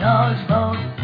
Nos vamos.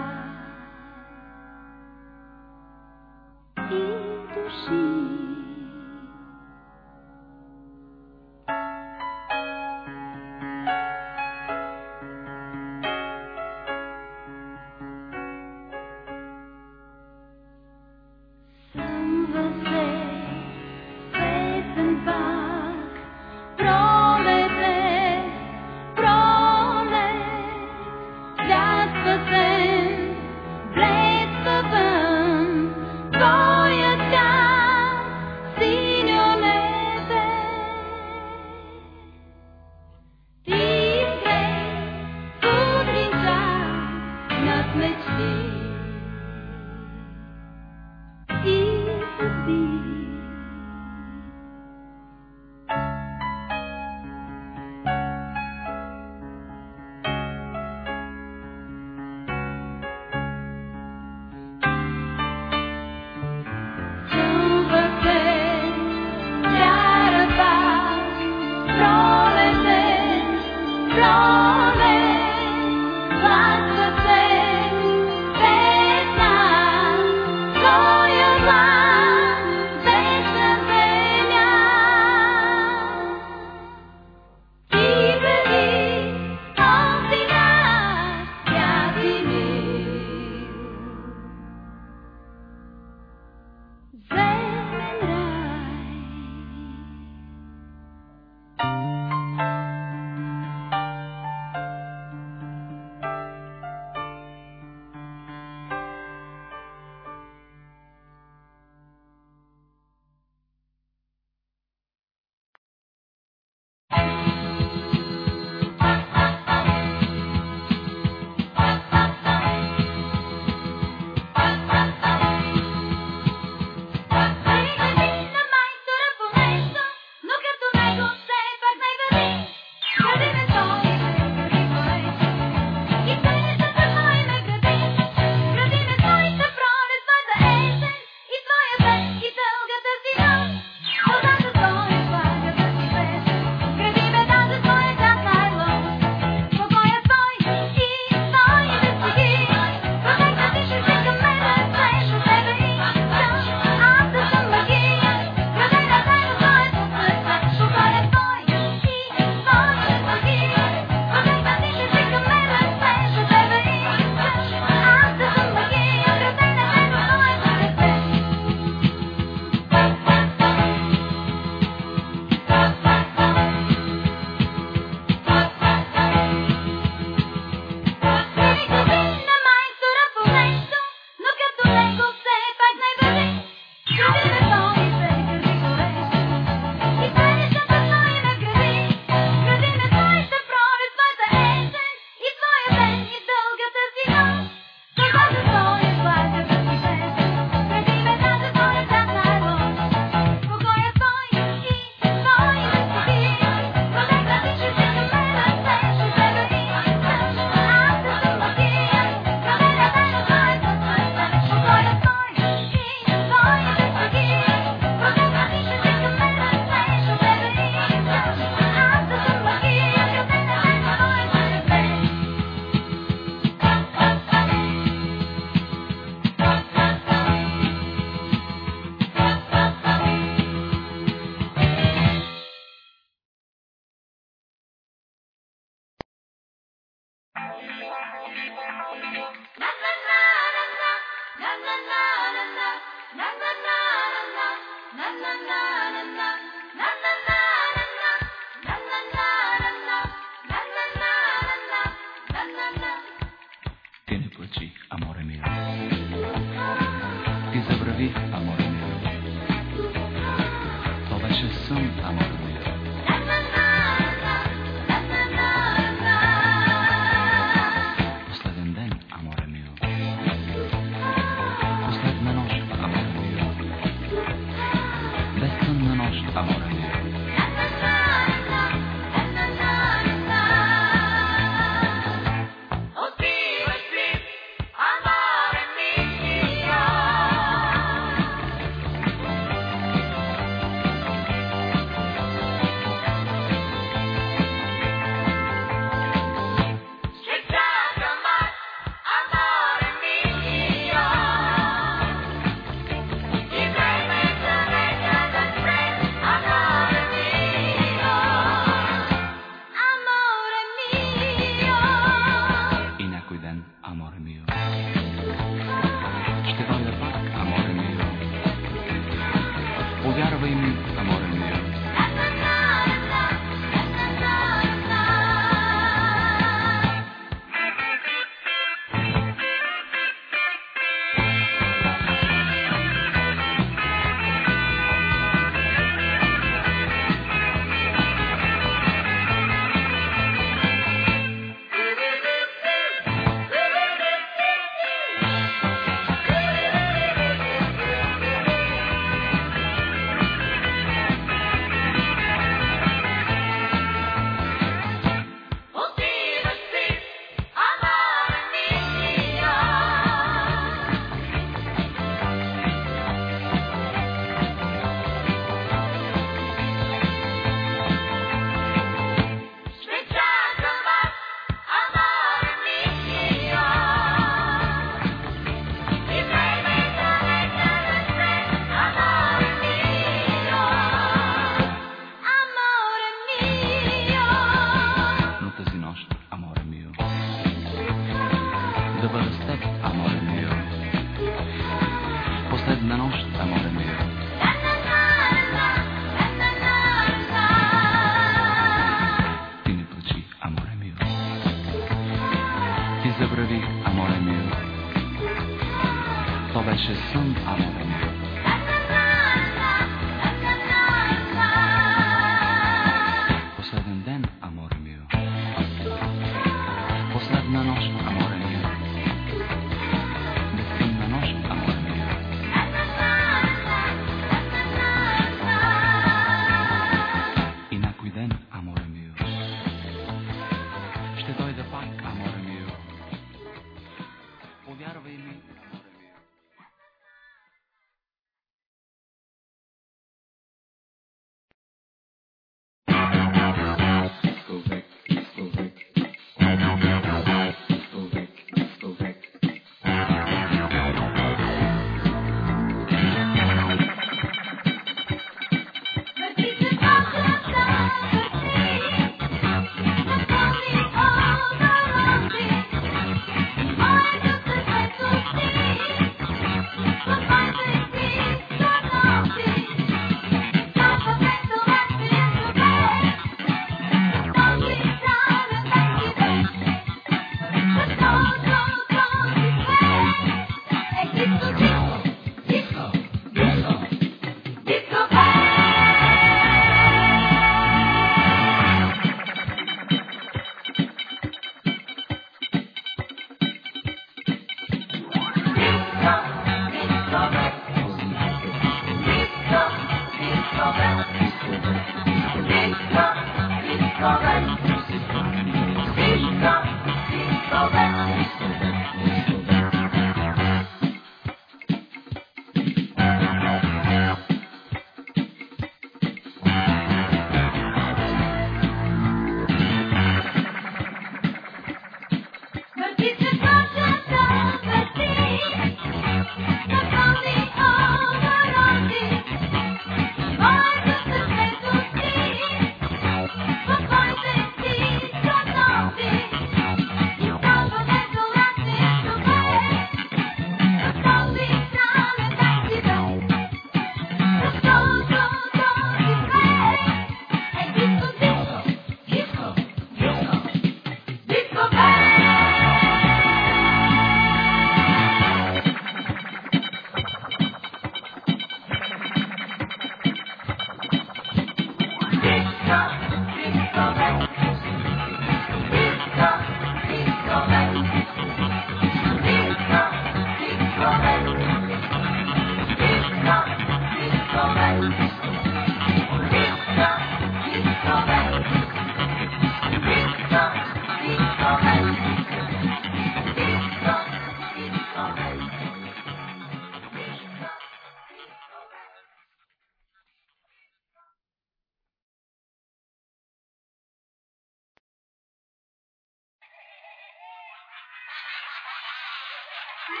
Thank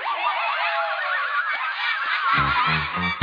you.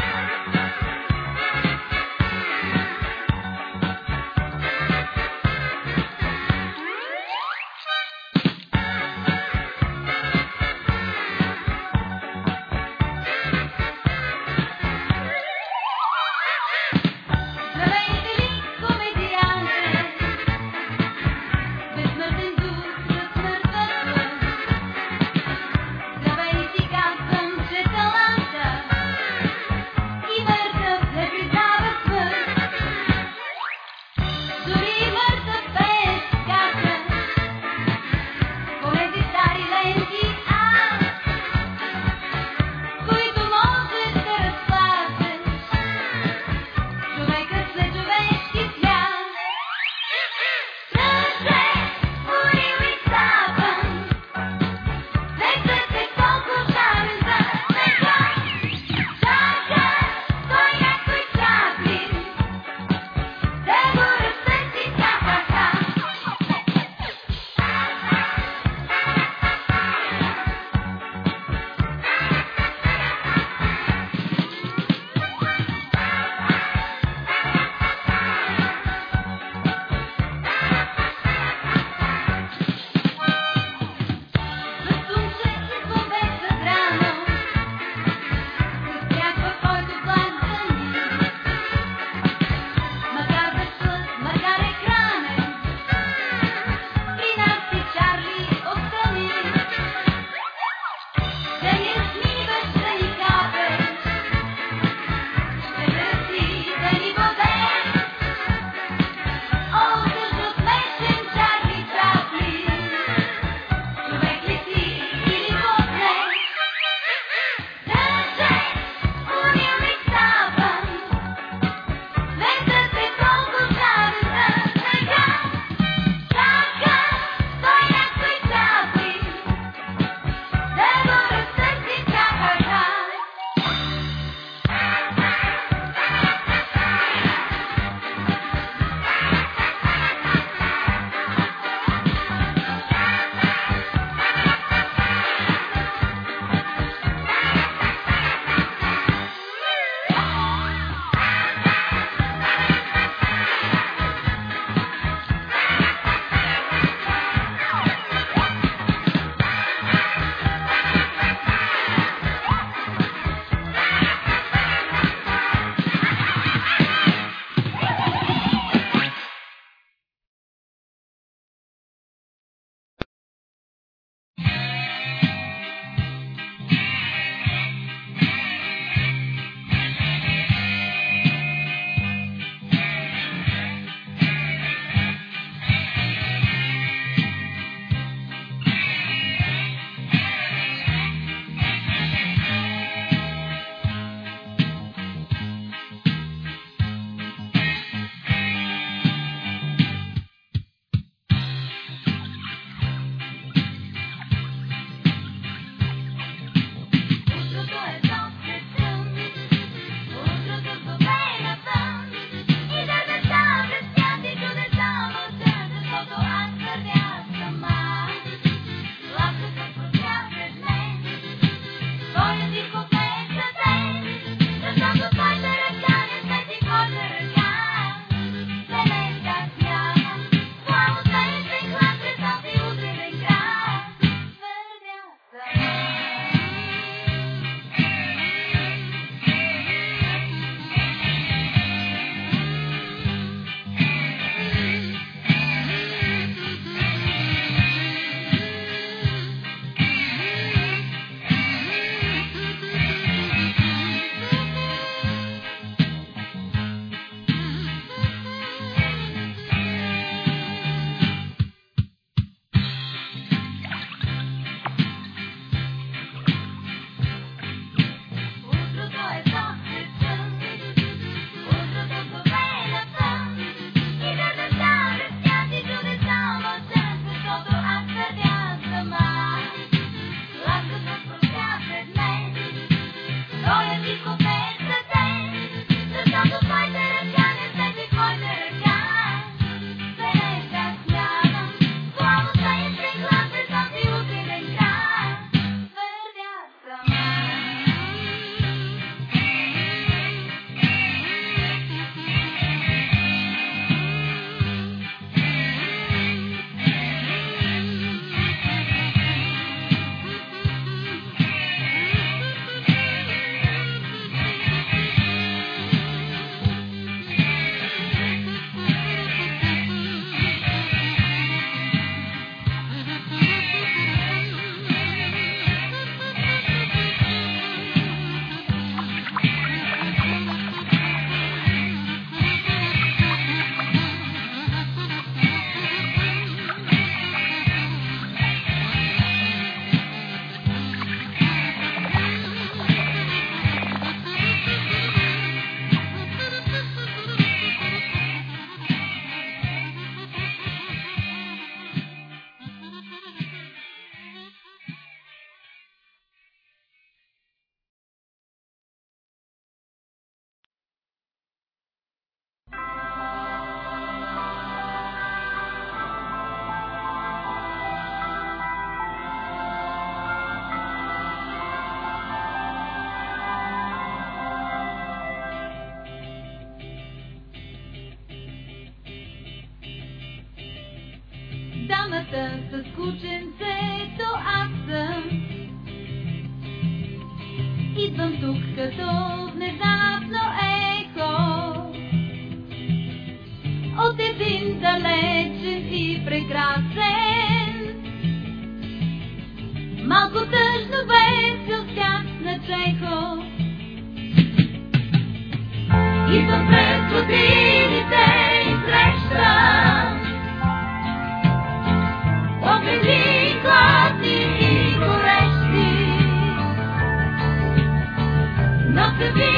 to be.